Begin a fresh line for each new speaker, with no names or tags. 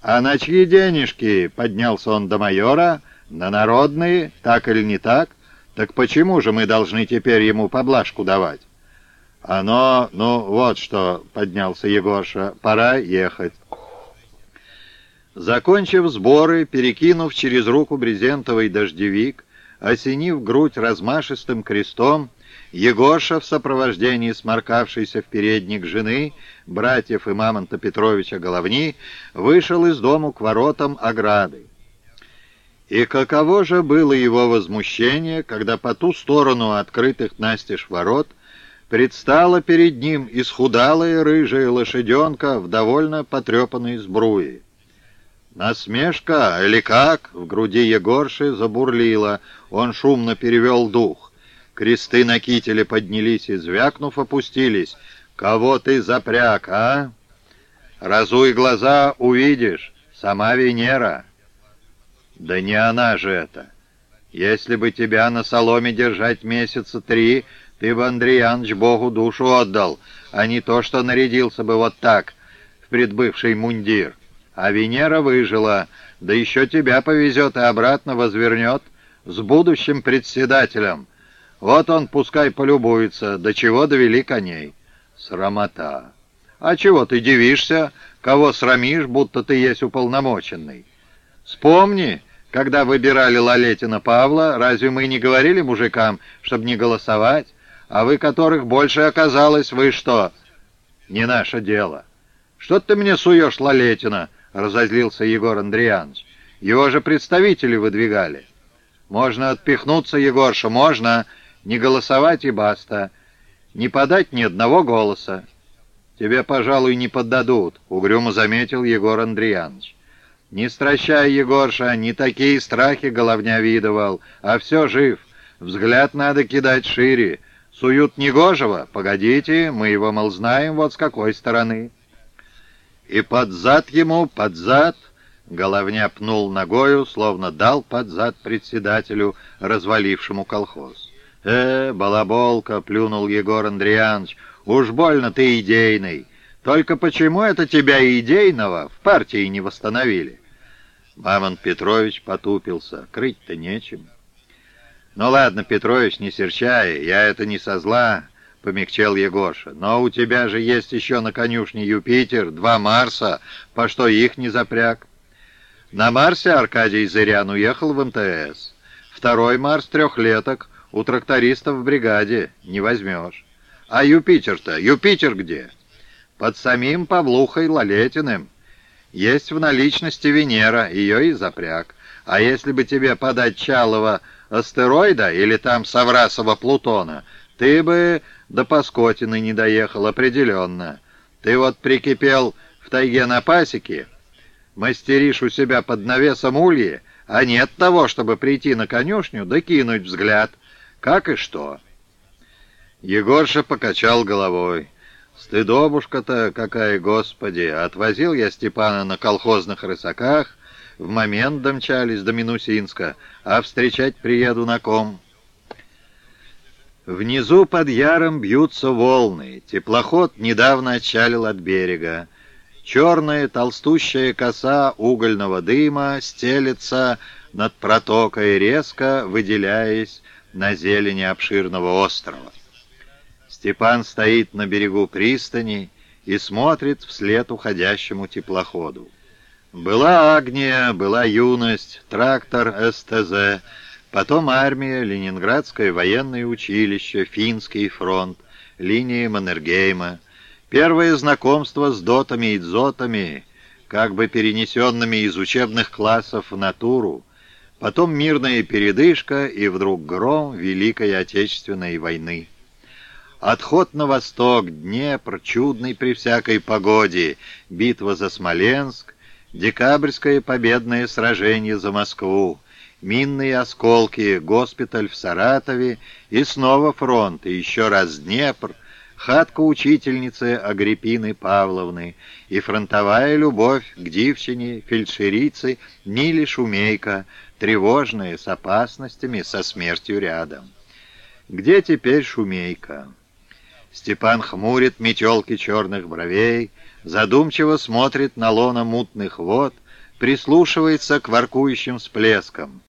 «А на чьи денежки?» — поднялся он до майора. «На народные, так или не так? Так почему же мы должны теперь ему поблажку давать?» «Оно, ну вот что», — поднялся Егоша, — «пора ехать». Закончив сборы, перекинув через руку брезентовый дождевик, осенив грудь размашистым крестом, Егоша в сопровождении сморкавшейся в передник жены, братьев и Мамонта Петровича Головни, вышел из дому к воротам ограды. И каково же было его возмущение, когда по ту сторону открытых настежь ворот предстала перед ним исхудалая рыжая лошаденка в довольно потрепанной сбруе. «Насмешка или как?» — в груди Егорши забурлила. Он шумно перевел дух. Кресты на кителе поднялись и, звякнув, опустились. «Кого ты запряг, а?» «Разуй глаза, увидишь. Сама Венера». «Да не она же это. Если бы тебя на соломе держать месяца три, ты бы, Андреяныч, Богу душу отдал, а не то, что нарядился бы вот так, в предбывший мундир. А Венера выжила, да еще тебя повезет и обратно возвернет с будущим председателем». Вот он пускай полюбуется, до чего довели коней. Срамота. А чего ты дивишься, кого срамишь, будто ты есть уполномоченный? Вспомни, когда выбирали Лалетина Павла, разве мы не говорили мужикам, чтобы не голосовать? А вы, которых больше оказалось, вы что? Не наше дело. Что ты мне суешь Лалетина? Разозлился Егор Андреянович. Его же представители выдвигали. Можно отпихнуться, Егорша, можно, не голосовать и баста. Не подать ни одного голоса. Тебе, пожалуй, не поддадут, — угрюмо заметил Егор Андреянович. Не стращай, Егорша, не такие страхи головня видывал, а все жив. Взгляд надо кидать шире. Суют негожего? Погодите, мы его, мол, знаем вот с какой стороны. И под зад ему, под зад, головня пнул ногою, словно дал под зад председателю, развалившему колхоз. «Э, балаболка!» — плюнул Егор Андреянович. «Уж больно ты идейный. Только почему это тебя идейного в партии не восстановили?» Мамон Петрович потупился. Крыть-то нечем. «Ну ладно, Петрович, не серчай, я это не со зла», — помягчел Егоша. «Но у тебя же есть еще на конюшне Юпитер, два Марса, по что их не запряг?» На Марсе Аркадий Зырян уехал в МТС. Второй Марс трехлеток — у трактористов в бригаде не возьмешь. А Юпитер-то? Юпитер где? Под самим Павлухой Лалетиным. Есть в наличности Венера, ее и запряг. А если бы тебе подать Чалова астероида или там Саврасова Плутона, ты бы до Паскотины не доехал определенно. Ты вот прикипел в тайге на пасеке, мастеришь у себя под навесом ульи, а нет того, чтобы прийти на конюшню да взгляд — как и что?» Егорша покачал головой. «Стыдобушка-то какая, господи! Отвозил я Степана на колхозных рысаках, в момент домчались до Минусинска, а встречать приеду на ком?» Внизу под яром бьются волны. Теплоход недавно отчалил от берега. Черная толстущая коса угольного дыма стелется над протокой, резко выделяясь на зелени обширного острова. Степан стоит на берегу пристани и смотрит вслед уходящему теплоходу. Была Агния, была юность, трактор СТЗ, потом армия, Ленинградское военное училище, Финский фронт, линии Маннергейма, первое знакомство с дотами и дзотами, как бы перенесенными из учебных классов в натуру, Потом мирная передышка и вдруг гром Великой Отечественной войны. Отход на восток, Днепр, чудный при всякой погоде, битва за Смоленск, декабрьское победное сражение за Москву, минные осколки, госпиталь в Саратове и снова фронт, и еще раз Днепр, хатка учительницы Агриппины Павловны и фронтовая любовь к девчине, фельдшерице Ниле Шумейко, тревожные, с опасностями, со смертью рядом. Где теперь Шумейка? Степан хмурит метелки черных бровей, задумчиво смотрит на лона мутных вод, прислушивается к воркующим всплескам.